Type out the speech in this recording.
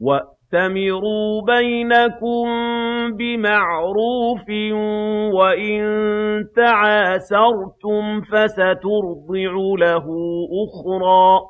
وَأْتَمِرُوا بَيْنَكُم بِمَعْرُوفٍ ۖ وَإِن تَعَاسَرْتُمْ فَسَتُرْضِعُ لَهُ أُخْرَىٰ